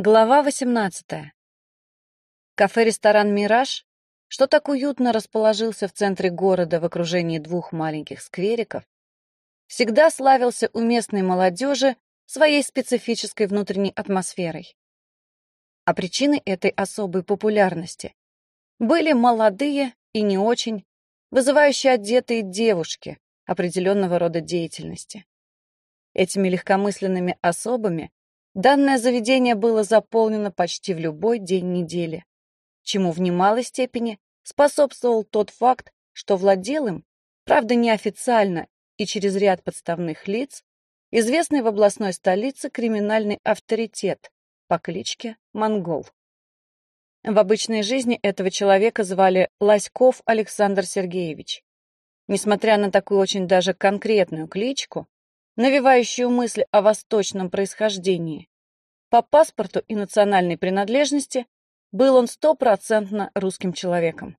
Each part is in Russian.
Глава 18. Кафе-ресторан «Мираж», что так уютно расположился в центре города в окружении двух маленьких сквериков, всегда славился у местной молодежи своей специфической внутренней атмосферой. А причиной этой особой популярности были молодые и не очень, вызывающие одетые девушки определенного рода деятельности. Этими легкомысленными особами Данное заведение было заполнено почти в любой день недели, чему в немалой степени способствовал тот факт, что владел им, правда неофициально и через ряд подставных лиц, известный в областной столице криминальный авторитет по кличке Монгол. В обычной жизни этого человека звали Лоськов Александр Сергеевич. Несмотря на такую очень даже конкретную кличку, навевающую мысль о восточном происхождении. По паспорту и национальной принадлежности был он стопроцентно русским человеком.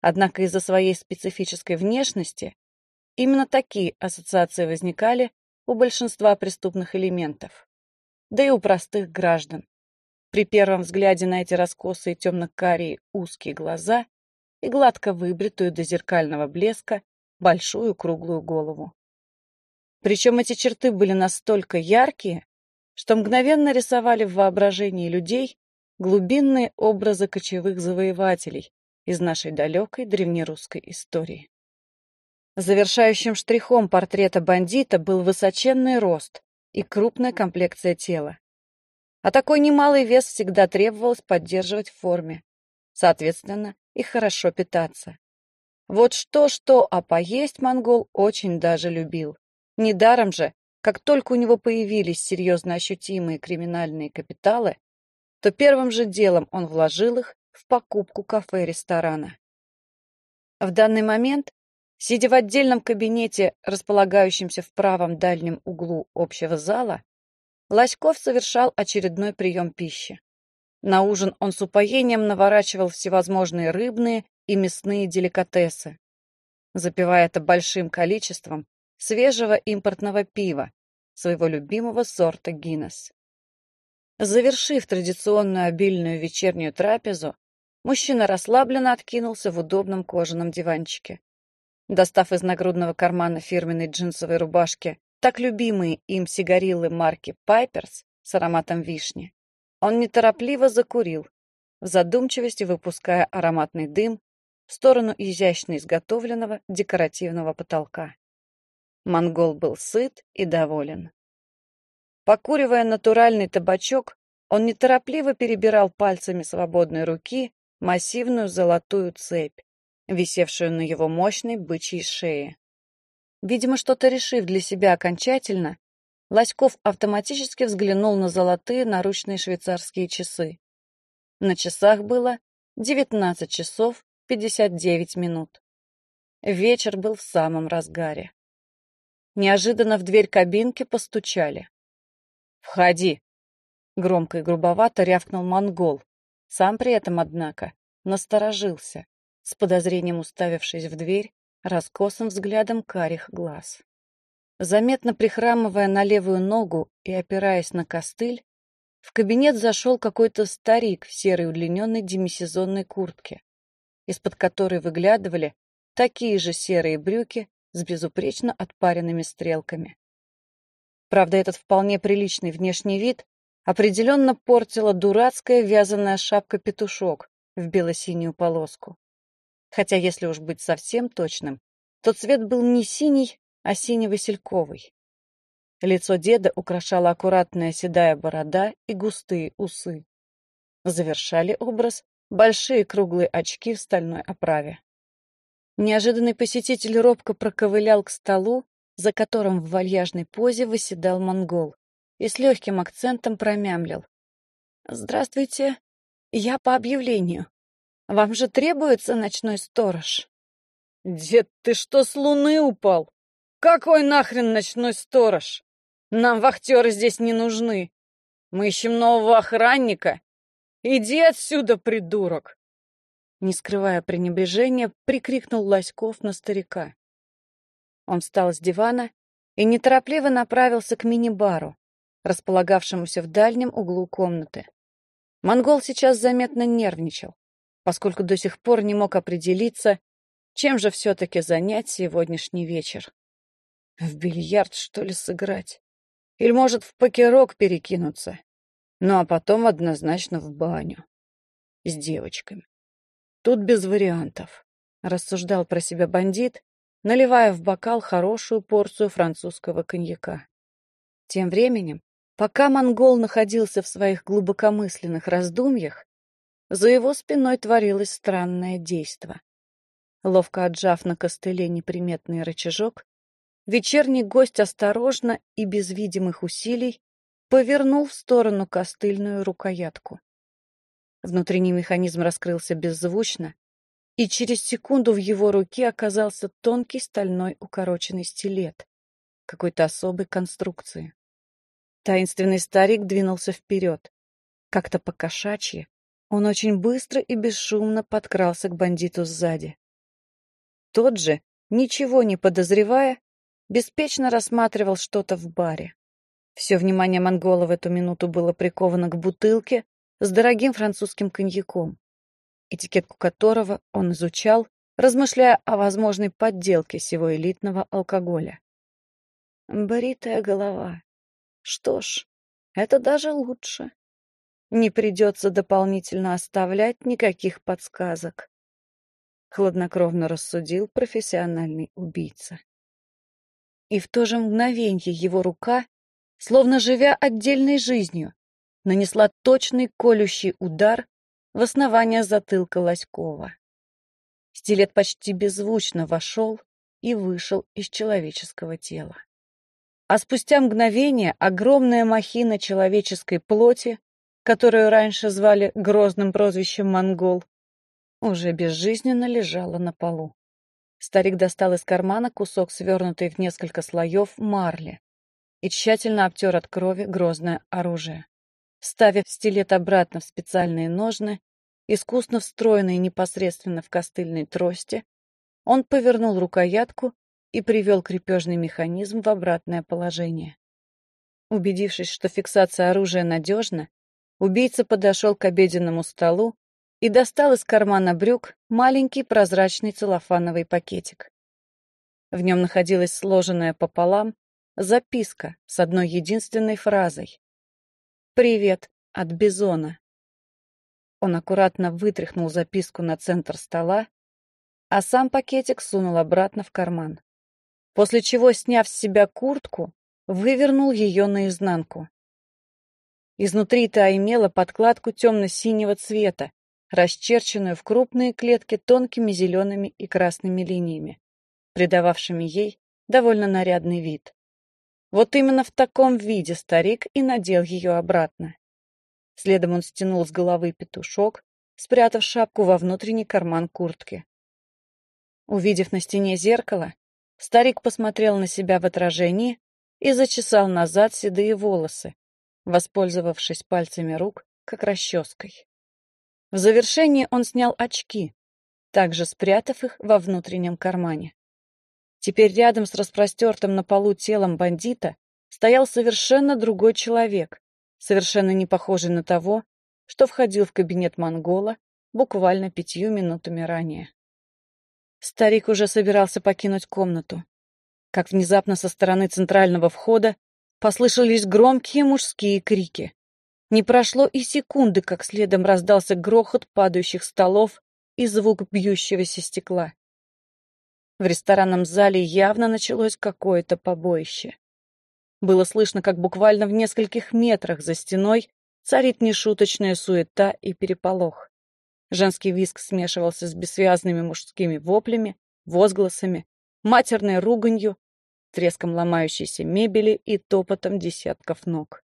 Однако из-за своей специфической внешности именно такие ассоциации возникали у большинства преступных элементов, да и у простых граждан. При первом взгляде на эти раскосые темно-карие узкие глаза и гладко выбритую до зеркального блеска большую круглую голову. Причем эти черты были настолько яркие, что мгновенно рисовали в воображении людей глубинные образы кочевых завоевателей из нашей далекой древнерусской истории. Завершающим штрихом портрета бандита был высоченный рост и крупная комплекция тела. А такой немалый вес всегда требовалось поддерживать в форме, соответственно, и хорошо питаться. Вот что-что, а поесть монгол очень даже любил. Недаром же, как только у него появились серьезно ощутимые криминальные капиталы, то первым же делом он вложил их в покупку кафе-ресторана. В данный момент, сидя в отдельном кабинете, располагающемся в правом дальнем углу общего зала, Лоськов совершал очередной прием пищи. На ужин он с упоением наворачивал всевозможные рыбные и мясные деликатесы, запивая это большим количеством свежего импортного пива, своего любимого сорта Гиннес. Завершив традиционную обильную вечернюю трапезу, мужчина расслабленно откинулся в удобном кожаном диванчике. Достав из нагрудного кармана фирменной джинсовой рубашки так любимые им сигарилы марки Пайперс с ароматом вишни, он неторопливо закурил, в задумчивости выпуская ароматный дым в сторону изящно изготовленного декоративного потолка. Монгол был сыт и доволен. Покуривая натуральный табачок, он неторопливо перебирал пальцами свободной руки массивную золотую цепь, висевшую на его мощной бычьей шее. Видимо, что-то решив для себя окончательно, Лоськов автоматически взглянул на золотые наручные швейцарские часы. На часах было 19 часов 59 минут. Вечер был в самом разгаре. Неожиданно в дверь кабинки постучали. «Входи!» Громко и грубовато рявкнул монгол. Сам при этом, однако, насторожился, с подозрением уставившись в дверь раскосым взглядом карих глаз. Заметно прихрамывая на левую ногу и опираясь на костыль, в кабинет зашел какой-то старик в серой удлиненной демисезонной куртке, из-под которой выглядывали такие же серые брюки с безупречно отпаренными стрелками. Правда, этот вполне приличный внешний вид определенно портила дурацкая вязаная шапка-петушок в бело-синюю полоску. Хотя, если уж быть совсем точным, то цвет был не синий, а сине-васильковый. Лицо деда украшала аккуратная седая борода и густые усы. Завершали образ большие круглые очки в стальной оправе. Неожиданный посетитель робко проковылял к столу, за которым в вальяжной позе выседал монгол, и с легким акцентом промямлил. «Здравствуйте, я по объявлению. Вам же требуется ночной сторож?» «Дед, ты что, с луны упал? Какой нахрен ночной сторож? Нам вахтеры здесь не нужны. Мы ищем нового охранника. Иди отсюда, придурок!» Не скрывая пренебрежения, прикрикнул Лоськов на старика. Он встал с дивана и неторопливо направился к мини-бару, располагавшемуся в дальнем углу комнаты. Монгол сейчас заметно нервничал, поскольку до сих пор не мог определиться, чем же все-таки занять сегодняшний вечер. В бильярд, что ли, сыграть? Или, может, в покерок перекинуться? Ну, а потом однозначно в баню. С девочками. Тут без вариантов, рассуждал про себя бандит, наливая в бокал хорошую порцию французского коньяка. Тем временем, пока монгол находился в своих глубокомысленных раздумьях, за его спиной творилось странное действо. Ловко отжав на костыле неприметный рычажок, вечерний гость осторожно и без видимых усилий повернул в сторону костыльную рукоятку. Внутренний механизм раскрылся беззвучно, и через секунду в его руке оказался тонкий стальной укороченный стилет какой-то особой конструкции. Таинственный старик двинулся вперед. Как-то по-кошачьи он очень быстро и бесшумно подкрался к бандиту сзади. Тот же, ничего не подозревая, беспечно рассматривал что-то в баре. Все внимание монгола в эту минуту было приковано к бутылке с дорогим французским коньяком, этикетку которого он изучал, размышляя о возможной подделке сего элитного алкоголя. Бритая голова. Что ж, это даже лучше. Не придется дополнительно оставлять никаких подсказок. Хладнокровно рассудил профессиональный убийца. И в то же мгновенье его рука, словно живя отдельной жизнью, нанесла точный колющий удар в основание затылка Лоськова. Стилет почти беззвучно вошел и вышел из человеческого тела. А спустя мгновение огромная махина человеческой плоти которую раньше звали грозным прозвищем «Монгол», уже безжизненно лежала на полу. Старик достал из кармана кусок, свернутый в несколько слоев, марли и тщательно обтер от крови грозное оружие. Ставив стилет обратно в специальные ножны, искусно встроенные непосредственно в костыльной трости, он повернул рукоятку и привел крепежный механизм в обратное положение. Убедившись, что фиксация оружия надежна, Убийца подошел к обеденному столу и достал из кармана брюк маленький прозрачный целлофановый пакетик. В нем находилась сложенная пополам записка с одной единственной фразой. «Привет от Бизона». Он аккуратно вытряхнул записку на центр стола, а сам пакетик сунул обратно в карман. После чего, сняв с себя куртку, вывернул ее наизнанку. Изнутри-то имела подкладку темно-синего цвета, расчерченную в крупные клетки тонкими зелеными и красными линиями, придававшими ей довольно нарядный вид. Вот именно в таком виде старик и надел ее обратно. Следом он стянул с головы петушок, спрятав шапку во внутренний карман куртки. Увидев на стене зеркало, старик посмотрел на себя в отражении и зачесал назад седые волосы, воспользовавшись пальцами рук, как расческой. В завершение он снял очки, также спрятав их во внутреннем кармане. Теперь рядом с распростертым на полу телом бандита стоял совершенно другой человек, совершенно не похожий на того, что входил в кабинет монгола буквально пятью минутами ранее. Старик уже собирался покинуть комнату, как внезапно со стороны центрального входа Послышались громкие мужские крики. Не прошло и секунды, как следом раздался грохот падающих столов и звук бьющегося стекла. В ресторанном зале явно началось какое-то побоище. Было слышно, как буквально в нескольких метрах за стеной царит нешуточная суета и переполох. Женский виск смешивался с бессвязными мужскими воплями, возгласами, матерной руганью треском ломающейся мебели и топотом десятков ног.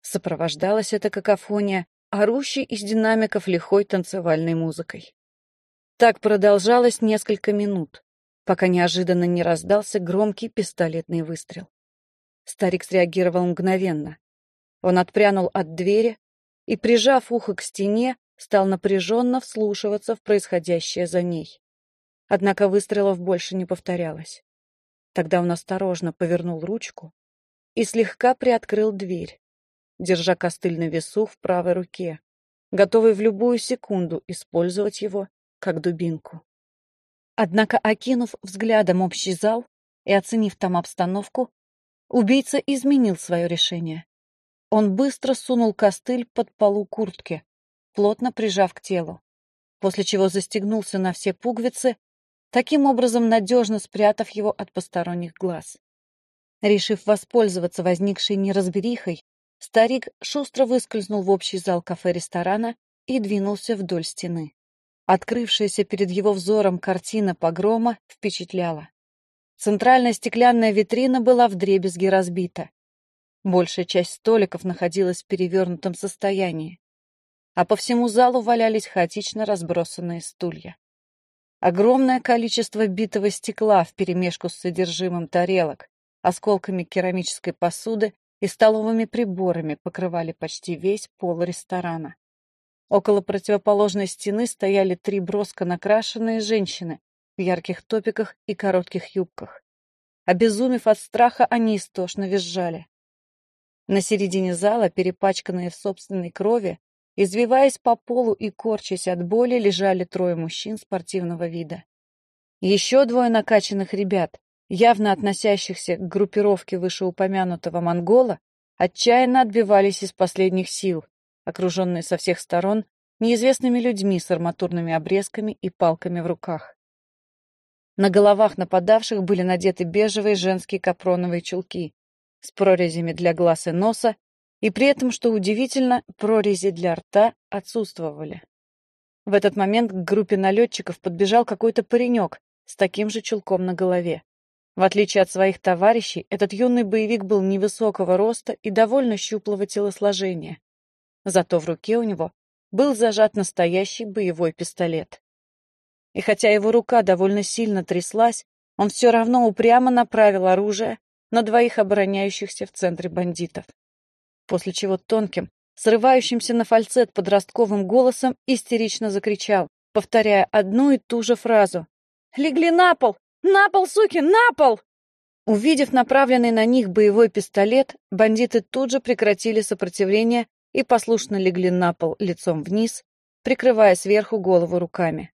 Сопровождалась эта какофония орущей из динамиков лихой танцевальной музыкой. Так продолжалось несколько минут, пока неожиданно не раздался громкий пистолетный выстрел. Старик среагировал мгновенно. Он отпрянул от двери и, прижав ухо к стене, стал напряженно вслушиваться в происходящее за ней. Однако выстрелов больше не повторялось. Тогда он осторожно повернул ручку и слегка приоткрыл дверь, держа костыль на весу в правой руке, готовый в любую секунду использовать его как дубинку. Однако, окинув взглядом общий зал и оценив там обстановку, убийца изменил свое решение. Он быстро сунул костыль под полу куртки, плотно прижав к телу, после чего застегнулся на все пуговицы, таким образом надежно спрятав его от посторонних глаз. Решив воспользоваться возникшей неразберихой, старик шустро выскользнул в общий зал кафе-ресторана и двинулся вдоль стены. Открывшаяся перед его взором картина погрома впечатляла. Центральная стеклянная витрина была вдребезги разбита. Большая часть столиков находилась в перевернутом состоянии, а по всему залу валялись хаотично разбросанные стулья. Огромное количество битого стекла вперемешку с содержимым тарелок, осколками керамической посуды и столовыми приборами покрывали почти весь пол ресторана. Около противоположной стены стояли три броско накрашенные женщины в ярких топиках и коротких юбках. Обезумев от страха, они истошно визжали. На середине зала, перепачканные в собственной крови, извиваясь по полу и корчась от боли, лежали трое мужчин спортивного вида. Еще двое накачанных ребят, явно относящихся к группировке вышеупомянутого монгола, отчаянно отбивались из последних сил, окруженные со всех сторон неизвестными людьми с арматурными обрезками и палками в руках. На головах нападавших были надеты бежевые женские капроновые чулки, с прорезями для глаз и носа, и при этом, что удивительно, прорези для рта отсутствовали. В этот момент к группе налетчиков подбежал какой-то паренек с таким же чулком на голове. В отличие от своих товарищей, этот юный боевик был невысокого роста и довольно щуплого телосложения. Зато в руке у него был зажат настоящий боевой пистолет. И хотя его рука довольно сильно тряслась, он все равно упрямо направил оружие на двоих обороняющихся в центре бандитов. После чего тонким, срывающимся на фальцет подростковым голосом истерично закричал, повторяя одну и ту же фразу. «Легли на пол! На пол, суки, на пол!» Увидев направленный на них боевой пистолет, бандиты тут же прекратили сопротивление и послушно легли на пол лицом вниз, прикрывая сверху голову руками.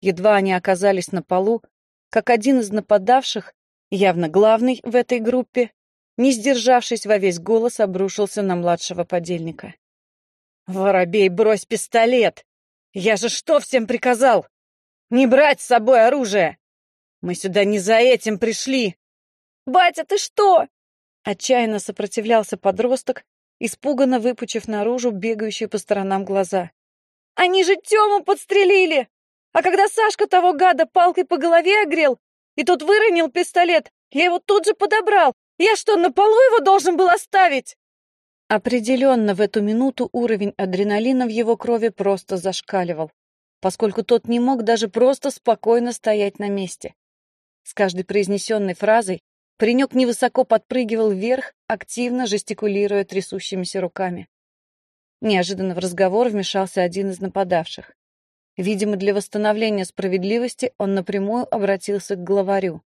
Едва они оказались на полу, как один из нападавших явно главный в этой группе, не сдержавшись во весь голос, обрушился на младшего подельника. «Воробей, брось пистолет! Я же что всем приказал? Не брать с собой оружие! Мы сюда не за этим пришли!» «Батя, ты что?» Отчаянно сопротивлялся подросток, испуганно выпучив наружу бегающие по сторонам глаза. «Они же Тему подстрелили! А когда Сашка того гада палкой по голове огрел, и тут выронил пистолет. Я его тут же подобрал. Я что, на полу его должен был оставить?» Определенно, в эту минуту уровень адреналина в его крови просто зашкаливал, поскольку тот не мог даже просто спокойно стоять на месте. С каждой произнесенной фразой паренек невысоко подпрыгивал вверх, активно жестикулируя трясущимися руками. Неожиданно в разговор вмешался один из нападавших. Видимо, для восстановления справедливости он напрямую обратился к главарю.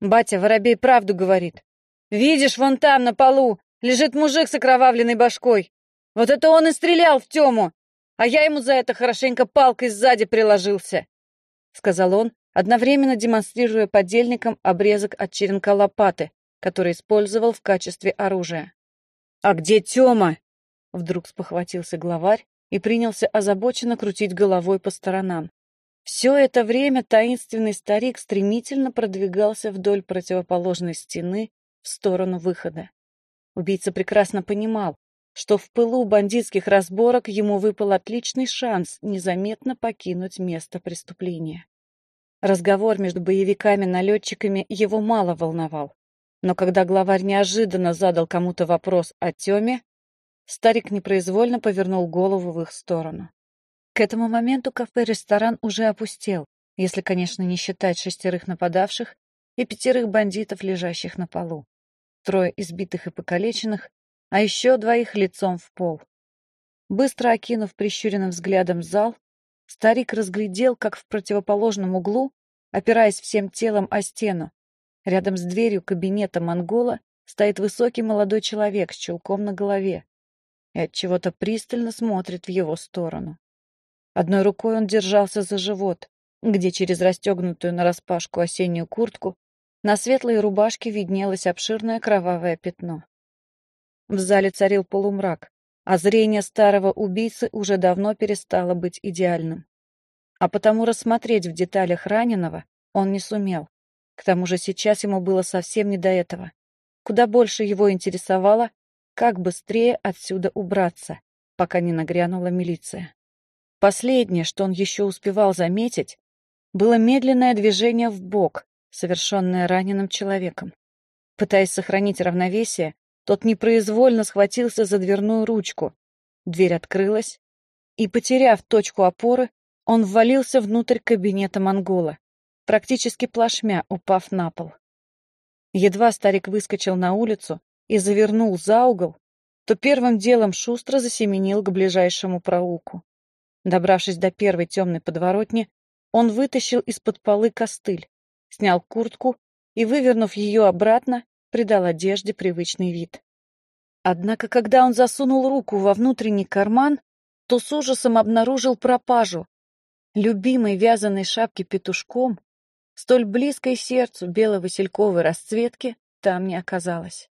«Батя, воробей правду говорит. Видишь, вон там, на полу, лежит мужик с окровавленной башкой. Вот это он и стрелял в Тему, а я ему за это хорошенько палкой сзади приложился», — сказал он, одновременно демонстрируя подельникам обрезок от черенка лопаты, который использовал в качестве оружия. «А где Тема?» — вдруг спохватился главарь, и принялся озабоченно крутить головой по сторонам. Все это время таинственный старик стремительно продвигался вдоль противоположной стены в сторону выхода. Убийца прекрасно понимал, что в пылу бандитских разборок ему выпал отличный шанс незаметно покинуть место преступления. Разговор между боевиками-налетчиками его мало волновал, но когда главарь неожиданно задал кому-то вопрос о Теме, Старик непроизвольно повернул голову в их сторону. К этому моменту кафе-ресторан уже опустел, если, конечно, не считать шестерых нападавших и пятерых бандитов, лежащих на полу. Трое избитых и покалеченных, а еще двоих лицом в пол. Быстро окинув прищуренным взглядом зал, старик разглядел, как в противоположном углу, опираясь всем телом о стену, рядом с дверью кабинета монгола стоит высокий молодой человек с чулком на голове, и от чего-то пристально смотрит в его сторону. Одной рукой он держался за живот, где через расстегнутую нараспашку осеннюю куртку на светлой рубашке виднелось обширное кровавое пятно. В зале царил полумрак, а зрение старого убийцы уже давно перестало быть идеальным. А потому рассмотреть в деталях раненого он не сумел. К тому же сейчас ему было совсем не до этого. Куда больше его интересовало, как быстрее отсюда убраться, пока не нагрянула милиция. Последнее, что он еще успевал заметить, было медленное движение в бок, совершенное раненым человеком. Пытаясь сохранить равновесие, тот непроизвольно схватился за дверную ручку. Дверь открылась, и, потеряв точку опоры, он ввалился внутрь кабинета монгола, практически плашмя упав на пол. Едва старик выскочил на улицу и завернул за угол, то первым делом шустро засеменил к ближайшему проулку. Добравшись до первой темной подворотни, он вытащил из-под полы костыль, снял куртку и, вывернув ее обратно, придал одежде привычный вид. Однако, когда он засунул руку во внутренний карман, то с ужасом обнаружил пропажу. Любимой вязаной шапки петушком, столь близкой сердцу бело-васильковой расцветки, там не оказалось.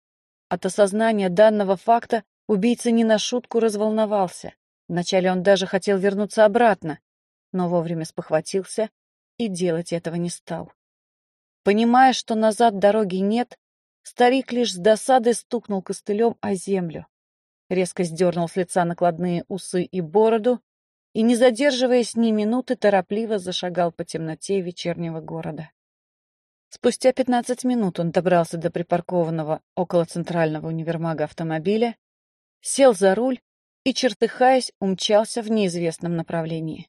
От осознания данного факта убийца не на шутку разволновался. Вначале он даже хотел вернуться обратно, но вовремя спохватился и делать этого не стал. Понимая, что назад дороги нет, старик лишь с досадой стукнул костылем о землю. Резко сдернул с лица накладные усы и бороду и, не задерживаясь ни минуты, торопливо зашагал по темноте вечернего города. Спустя пятнадцать минут он добрался до припаркованного около центрального универмага автомобиля, сел за руль и, чертыхаясь, умчался в неизвестном направлении.